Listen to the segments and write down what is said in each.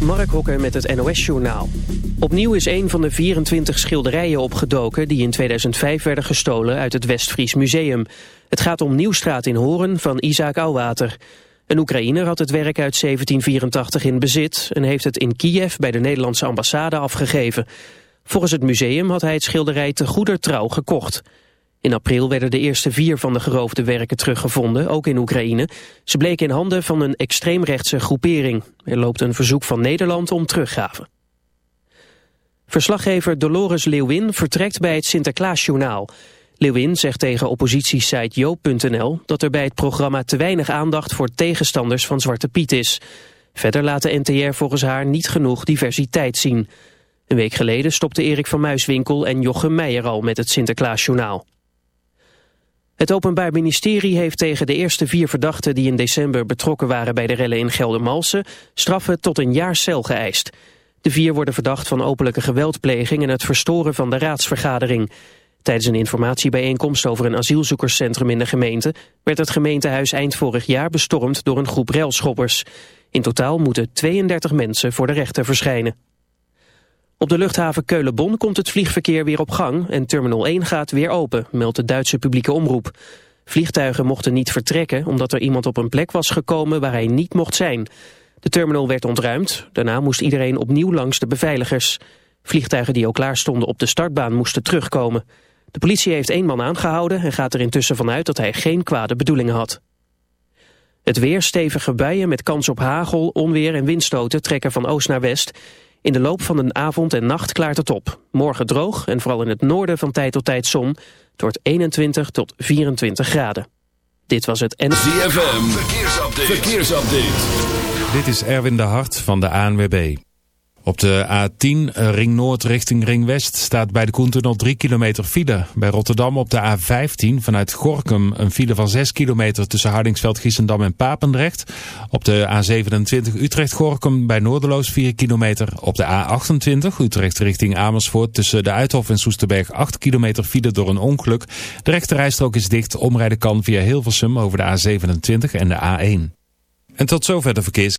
Mark Hokker met het NOS-journaal. Opnieuw is een van de 24 schilderijen opgedoken... die in 2005 werden gestolen uit het Westfries Museum. Het gaat om Nieuwstraat in Horen van Isaac Auwater. Een Oekraïner had het werk uit 1784 in bezit... en heeft het in Kiev bij de Nederlandse ambassade afgegeven. Volgens het museum had hij het schilderij te goeder trouw gekocht... In april werden de eerste vier van de geroofde werken teruggevonden, ook in Oekraïne. Ze bleken in handen van een extreemrechtse groepering. Er loopt een verzoek van Nederland om teruggave. Verslaggever Dolores Leeuwin vertrekt bij het Sinterklaasjournaal. Leeuwin zegt tegen oppositiesite joop.nl dat er bij het programma te weinig aandacht voor tegenstanders van Zwarte Piet is. Verder laat de NTR volgens haar niet genoeg diversiteit zien. Een week geleden stopte Erik van Muiswinkel en Jochem Meijer al met het Sinterklaasjournaal. Het Openbaar Ministerie heeft tegen de eerste vier verdachten die in december betrokken waren bij de rellen in Geldermalsen straffen tot een jaar cel geëist. De vier worden verdacht van openlijke geweldpleging en het verstoren van de raadsvergadering. Tijdens een informatiebijeenkomst over een asielzoekerscentrum in de gemeente werd het gemeentehuis eind vorig jaar bestormd door een groep railschoppers. In totaal moeten 32 mensen voor de rechter verschijnen. Op de luchthaven Keulen-Bonn komt het vliegverkeer weer op gang en Terminal 1 gaat weer open, meldt de Duitse publieke omroep. Vliegtuigen mochten niet vertrekken omdat er iemand op een plek was gekomen waar hij niet mocht zijn. De terminal werd ontruimd, daarna moest iedereen opnieuw langs de beveiligers. Vliegtuigen die al klaar stonden op de startbaan moesten terugkomen. De politie heeft één man aangehouden en gaat er intussen vanuit dat hij geen kwade bedoelingen had. Het weer stevige buien met kans op hagel, onweer en windstoten trekken van oost naar west. In de loop van de avond en nacht klaart het op. Morgen droog en vooral in het noorden van tijd tot tijd zon. Het wordt 21 tot 24 graden. Dit was het NFM. Verkeersupdate. Verkeersupdate. Dit is Erwin de Hart van de ANWB. Op de A10 Ring Noord richting Ring West staat bij de Koentunnel 3 kilometer file. Bij Rotterdam op de A15 vanuit Gorkum een file van 6 kilometer tussen Hardingsveld, Giessendam en Papendrecht. Op de A27 Utrecht-Gorkum bij Noorderloos 4 kilometer. Op de A28 Utrecht richting Amersfoort tussen de Uithof en Soesterberg 8 kilometer file door een ongeluk. De rechterrijstrook is dicht, omrijden kan via Hilversum over de A27 en de A1. En tot zover de verkeers.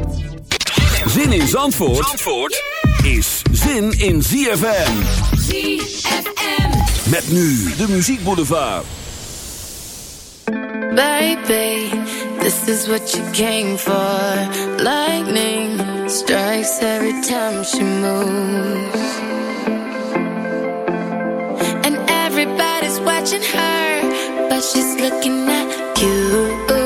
Zin in Zandvoort, Zandvoort is zin in ZFM. ZFM. Met nu de muziekboulevard. Baby, this is what you came for. Lightning strikes every time she moves. And everybody's watching her, but she's looking at you.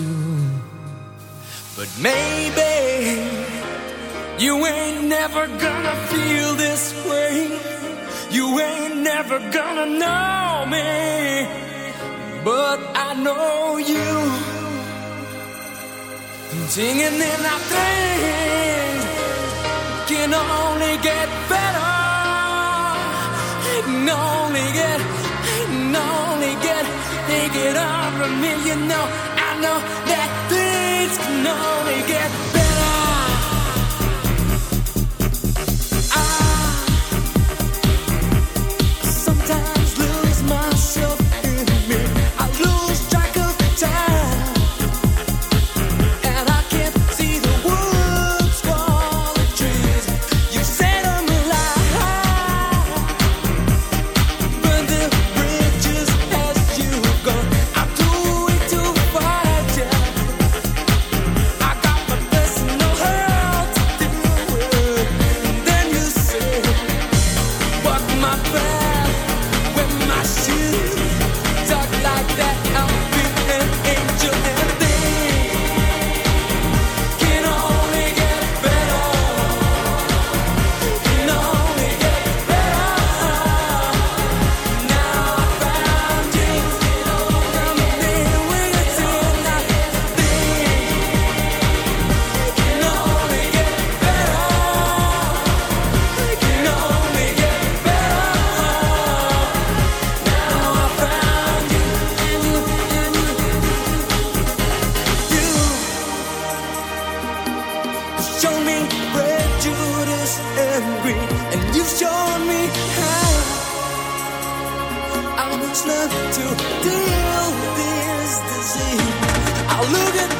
soon. But maybe you ain't never gonna feel this way. You ain't never gonna know me. But I know you. Singing in our thing can only get better. Can only get, can only get, think it me, you know know that things can only get better. I must learn to deal with this disease. I'll look at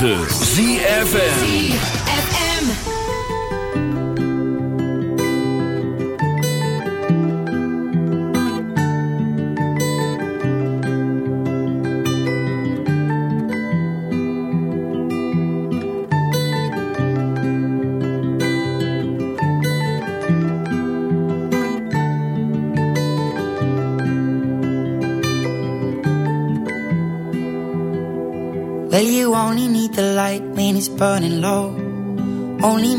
9.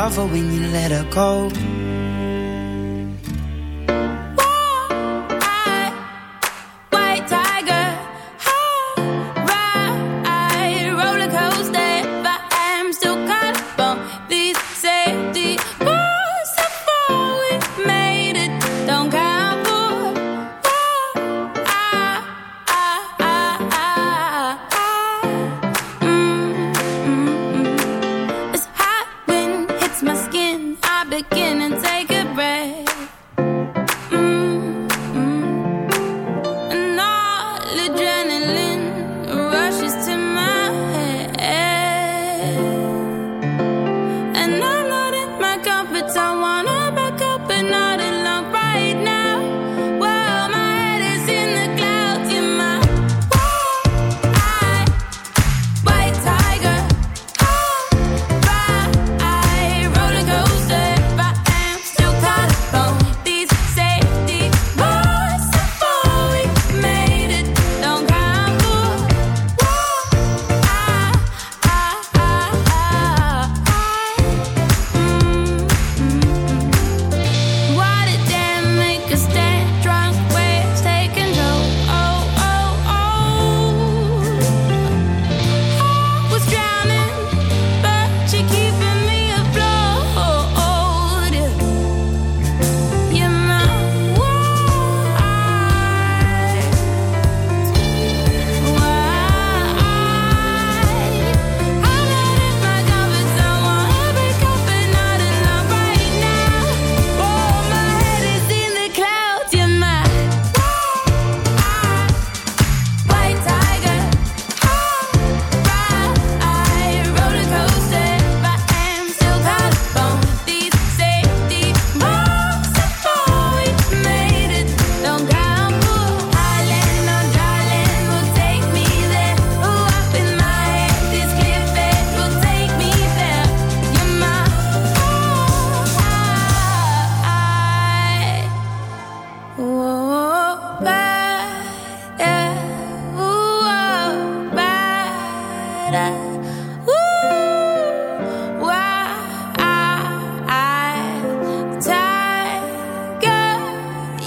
lover when you let her go.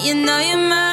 you know you're mine.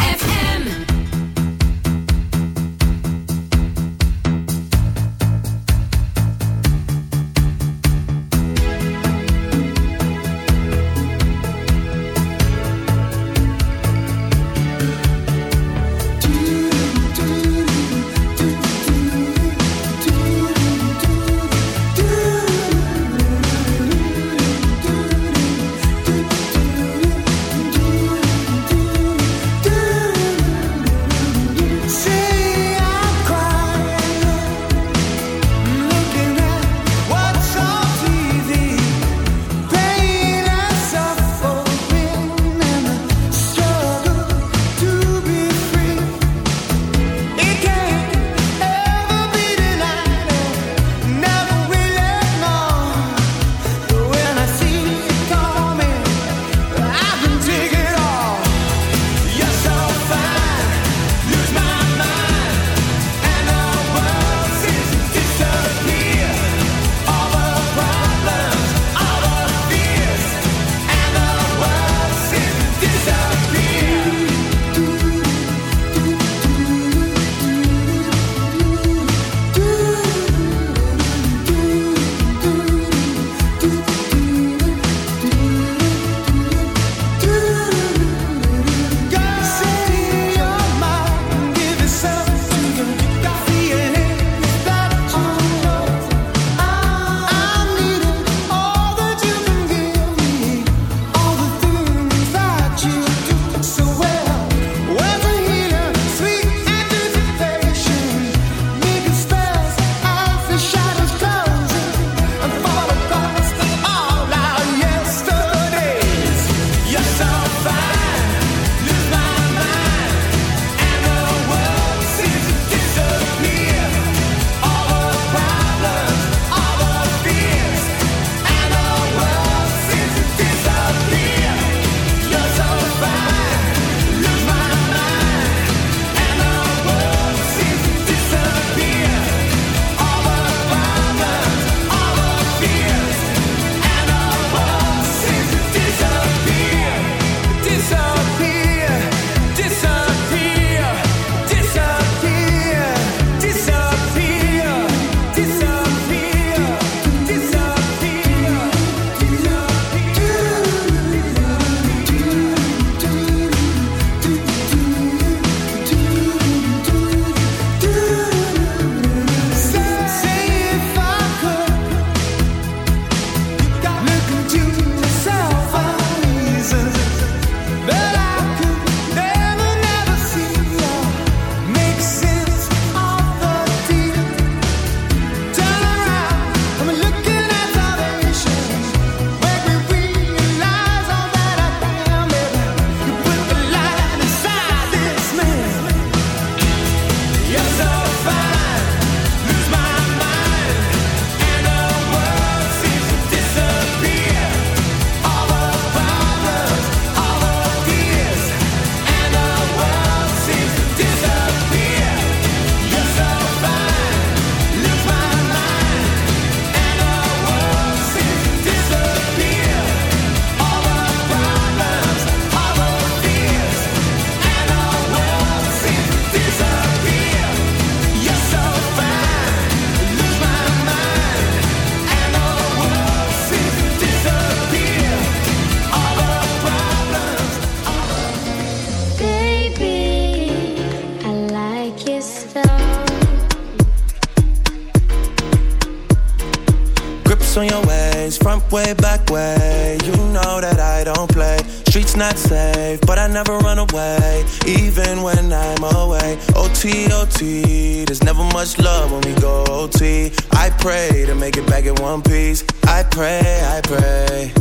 in one piece. I pray, I pray.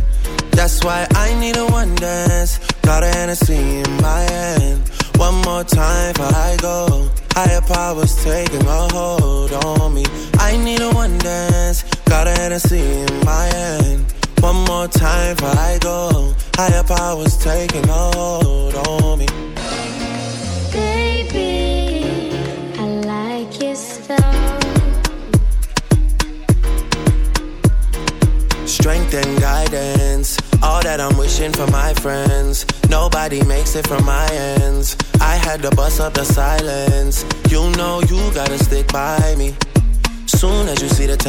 That's why I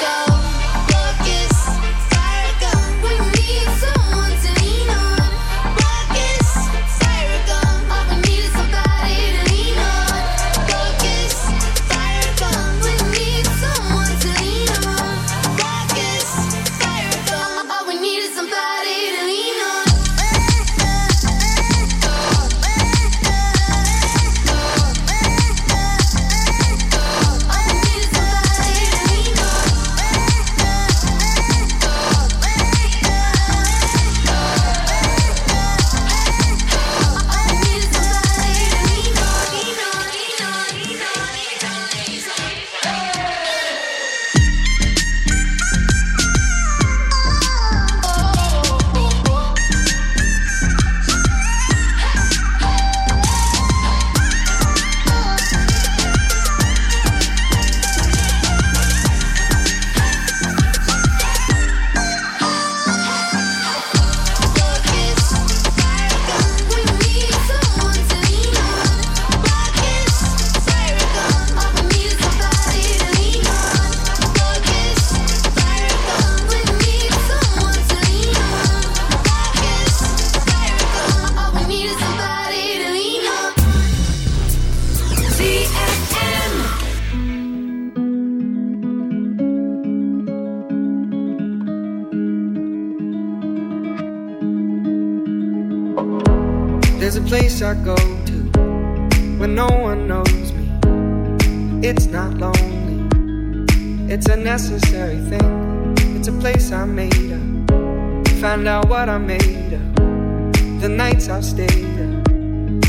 go.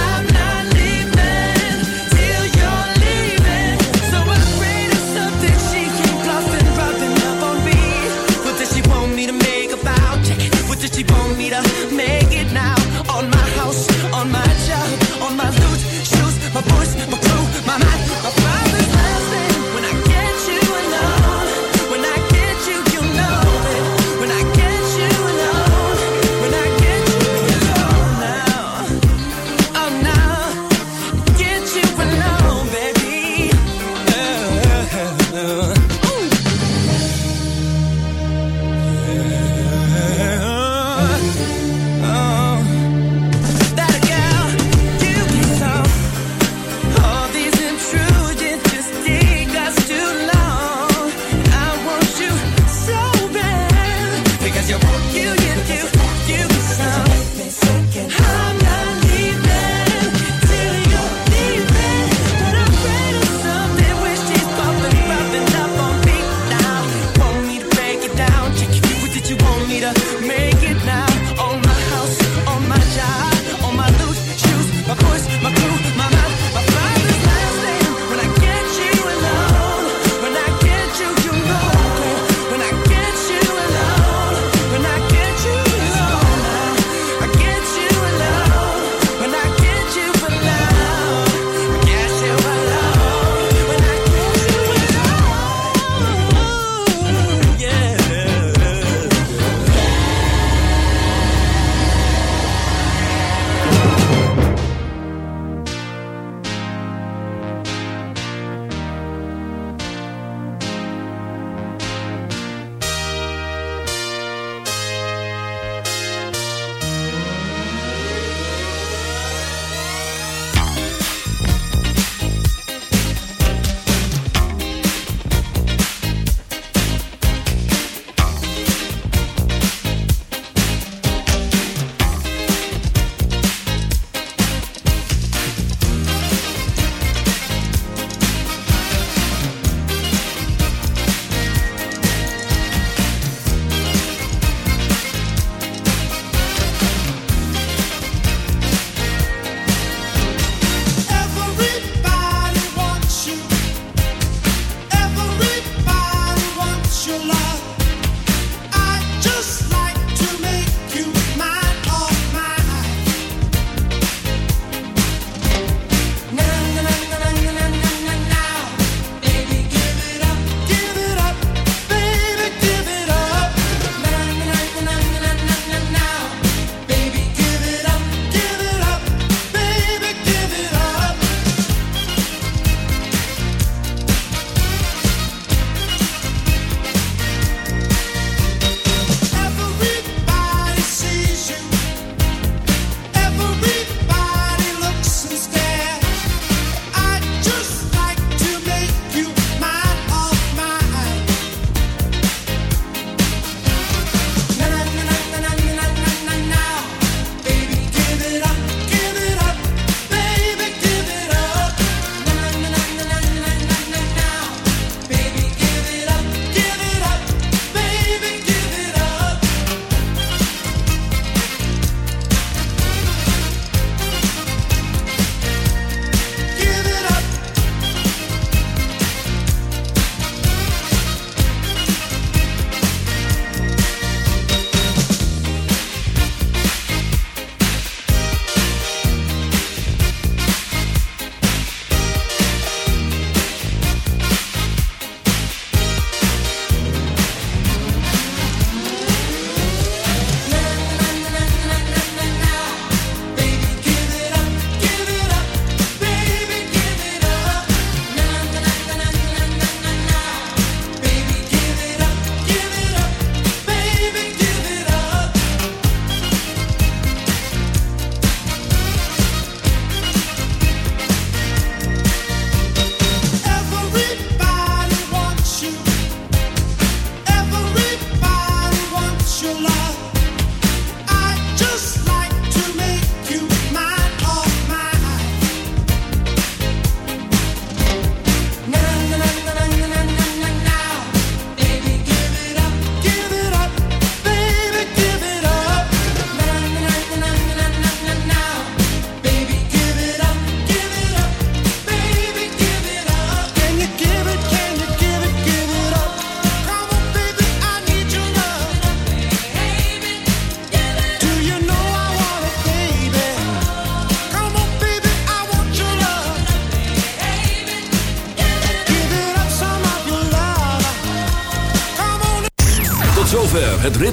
I'm